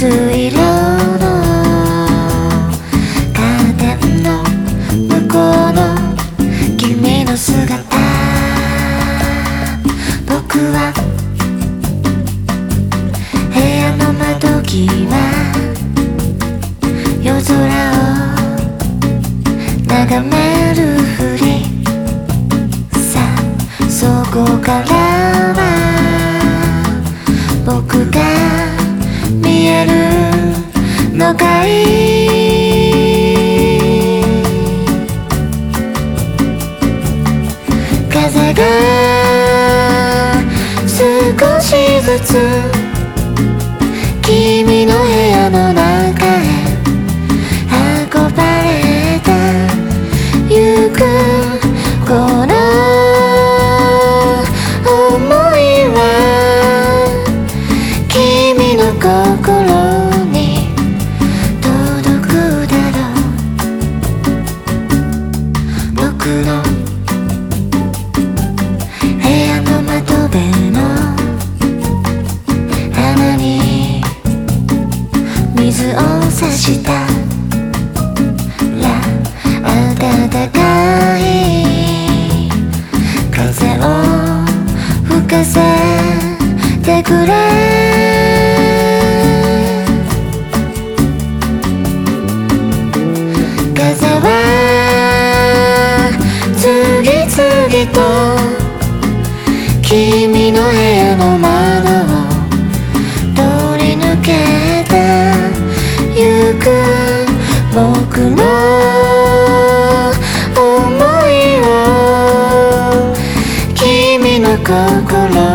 水色のカーテンの向こうの君の姿僕は部屋の窓際夜空を眺めるふりさあそこから hasretim した。ら暖かい風を吹かせてくれ。僕の想いを君の心。